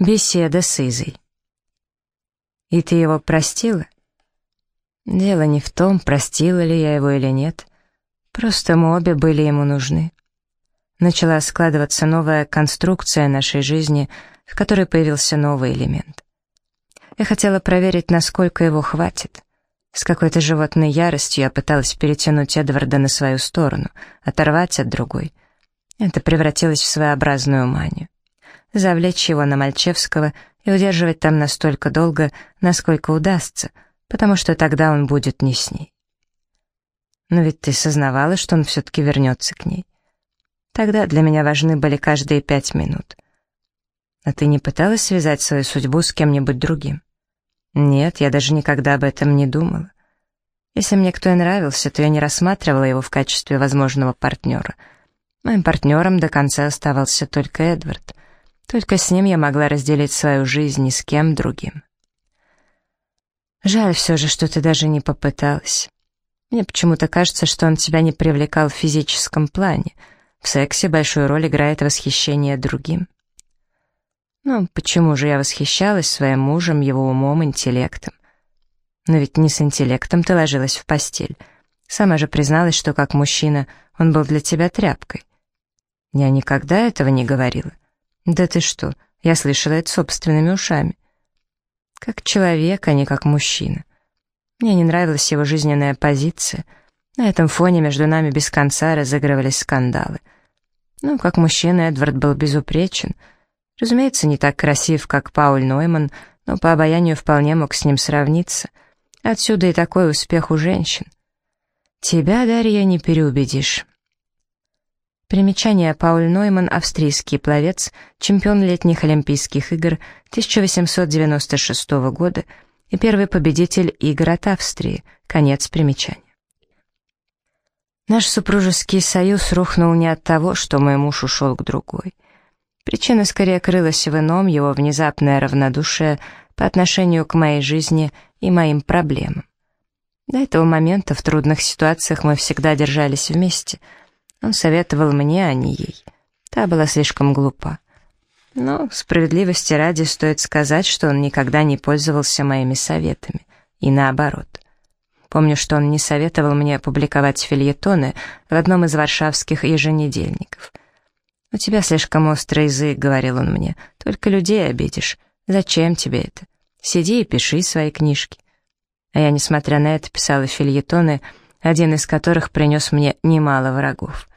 Беседа с Изой. «И ты его простила?» Дело не в том, простила ли я его или нет. Просто мы обе были ему нужны. Начала складываться новая конструкция нашей жизни, в которой появился новый элемент. Я хотела проверить, насколько его хватит. С какой-то животной яростью я пыталась перетянуть Эдварда на свою сторону, оторвать от другой. Это превратилось в своеобразную манию завлечь его на Мальчевского и удерживать там настолько долго, насколько удастся, потому что тогда он будет не с ней. Но ведь ты сознавала, что он все-таки вернется к ней. Тогда для меня важны были каждые пять минут. А ты не пыталась связать свою судьбу с кем-нибудь другим? Нет, я даже никогда об этом не думала. Если мне кто и нравился, то я не рассматривала его в качестве возможного партнера. Моим партнером до конца оставался только Эдвард. Только с ним я могла разделить свою жизнь ни с кем другим. Жаль все же, что ты даже не попыталась. Мне почему-то кажется, что он тебя не привлекал в физическом плане. В сексе большую роль играет восхищение другим. Ну, почему же я восхищалась своим мужем, его умом, интеллектом? Но ведь не с интеллектом ты ложилась в постель. Сама же призналась, что как мужчина он был для тебя тряпкой. Я никогда этого не говорила. «Да ты что, я слышала это собственными ушами». Как человек, а не как мужчина. Мне не нравилась его жизненная позиция. На этом фоне между нами без конца разыгрывались скандалы. Ну, как мужчина Эдвард был безупречен. Разумеется, не так красив, как Пауль Нойман, но по обаянию вполне мог с ним сравниться. Отсюда и такой успех у женщин. Тебя, Дарья, не переубедишь. Примечание Пауль Нойман, австрийский пловец, чемпион летних Олимпийских игр 1896 года и первый победитель игр от Австрии. Конец примечания. Наш супружеский союз рухнул не от того, что мой муж ушел к другой. Причина скорее крылась в ином, его внезапное равнодушие по отношению к моей жизни и моим проблемам. До этого момента в трудных ситуациях мы всегда держались вместе — он советовал мне, а не ей. Та была слишком глупа. Но справедливости ради стоит сказать, что он никогда не пользовался моими советами. И наоборот. Помню, что он не советовал мне опубликовать фильетоны в одном из варшавских еженедельников. «У тебя слишком острый язык», — говорил он мне, — «только людей обидишь. Зачем тебе это? Сиди и пиши свои книжки». А я, несмотря на это, писала фильетоны, один из которых принес мне немало врагов.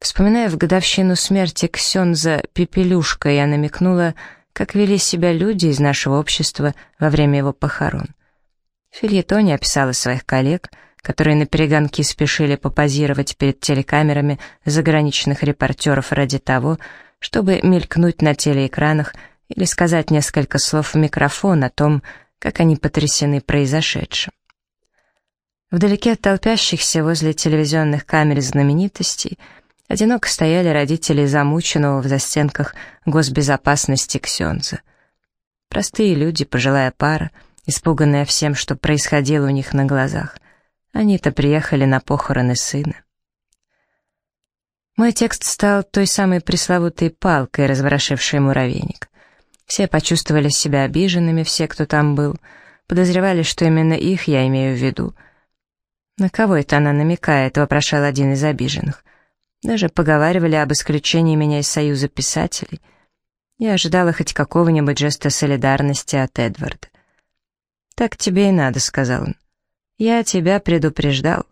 Вспоминая в годовщину смерти Ксенза Пепелюшка, я намекнула, как вели себя люди из нашего общества во время его похорон. В описала своих коллег, которые на перегонки спешили попозировать перед телекамерами заграничных репортеров ради того, чтобы мелькнуть на телеэкранах или сказать несколько слов в микрофон о том, как они потрясены произошедшим. Вдалеке от толпящихся возле телевизионных камер знаменитостей — Одиноко стояли родители замученного в застенках госбезопасности Ксенза. Простые люди, пожилая пара, испуганная всем, что происходило у них на глазах. Они-то приехали на похороны сына. Мой текст стал той самой пресловутой палкой, разворошившей муравейник. Все почувствовали себя обиженными, все, кто там был, подозревали, что именно их я имею в виду. «На кого это она намекает?» — вопрошал один из обиженных. Даже поговаривали об исключении меня из Союза писателей. Я ожидала хоть какого-нибудь жеста солидарности от Эдварда. «Так тебе и надо», — сказал он. «Я тебя предупреждал.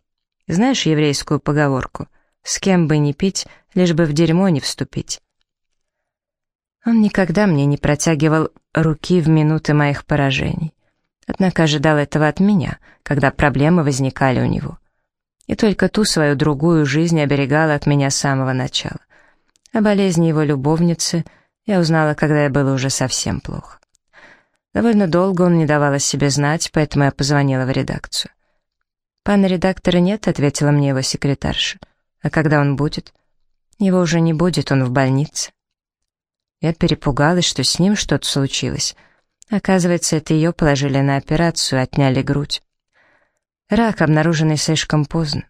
Знаешь еврейскую поговорку? С кем бы ни пить, лишь бы в дерьмо не вступить». Он никогда мне не протягивал руки в минуты моих поражений. Однако ожидал этого от меня, когда проблемы возникали у него и только ту свою другую жизнь оберегала от меня с самого начала. О болезни его любовницы я узнала, когда я было уже совсем плохо. Довольно долго он не давал о себе знать, поэтому я позвонила в редакцию. «Пана редактора нет», — ответила мне его секретарша. «А когда он будет?» «Его уже не будет, он в больнице». Я перепугалась, что с ним что-то случилось. Оказывается, это ее положили на операцию, отняли грудь. Рак, обнаруженный слишком поздно.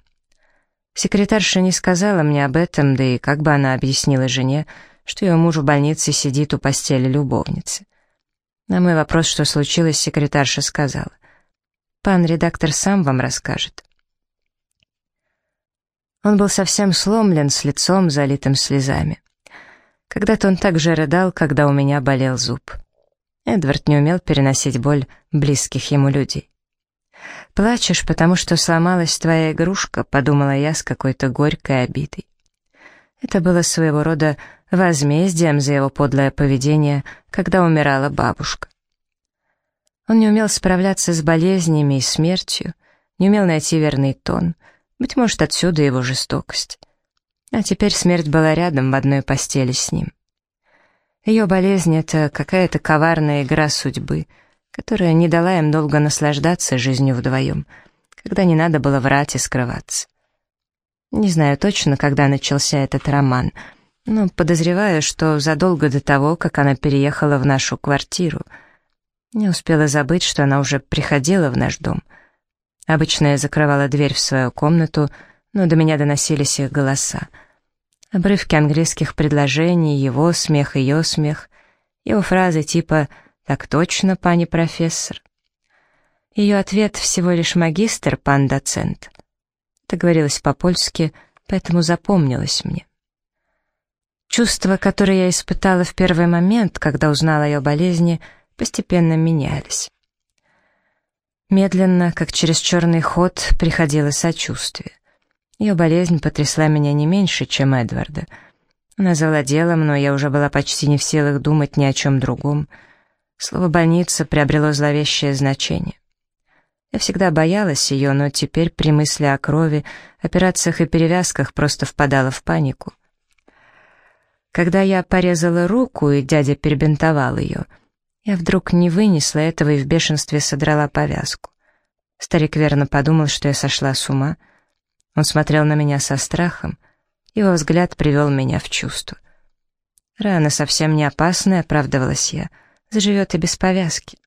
Секретарша не сказала мне об этом, да и как бы она объяснила жене, что ее муж в больнице сидит у постели любовницы. На мой вопрос, что случилось, секретарша сказала. «Пан редактор сам вам расскажет». Он был совсем сломлен, с лицом, залитым слезами. Когда-то он так же рыдал, когда у меня болел зуб. Эдвард не умел переносить боль близких ему людей. «Плачешь, потому что сломалась твоя игрушка», — подумала я с какой-то горькой обидой. Это было своего рода возмездием за его подлое поведение, когда умирала бабушка. Он не умел справляться с болезнями и смертью, не умел найти верный тон, быть может, отсюда его жестокость. А теперь смерть была рядом в одной постели с ним. Ее болезнь — это какая-то коварная игра судьбы, которая не дала им долго наслаждаться жизнью вдвоем, когда не надо было врать и скрываться. Не знаю точно, когда начался этот роман, но подозреваю, что задолго до того, как она переехала в нашу квартиру. Не успела забыть, что она уже приходила в наш дом. Обычно я закрывала дверь в свою комнату, но до меня доносились их голоса. Обрывки английских предложений, его смех, ее смех, его фразы типа «Так точно, пани профессор». Ее ответ всего лишь магистр, пан доцент. Это говорилось по-польски, поэтому запомнилось мне. Чувства, которые я испытала в первый момент, когда узнала о ее болезни, постепенно менялись. Медленно, как через черный ход, приходило сочувствие. Ее болезнь потрясла меня не меньше, чем Эдварда. Она завладела мной, я уже была почти не в силах думать ни о чем другом. Слово «больница» приобрело зловещее значение. Я всегда боялась ее, но теперь при мысли о крови, операциях и перевязках просто впадала в панику. Когда я порезала руку, и дядя перебинтовал ее, я вдруг не вынесла этого и в бешенстве содрала повязку. Старик верно подумал, что я сошла с ума. Он смотрел на меня со страхом, его взгляд привел меня в чувство. «Рана совсем не опасная», — оправдывалась я, — «заживет и без повязки».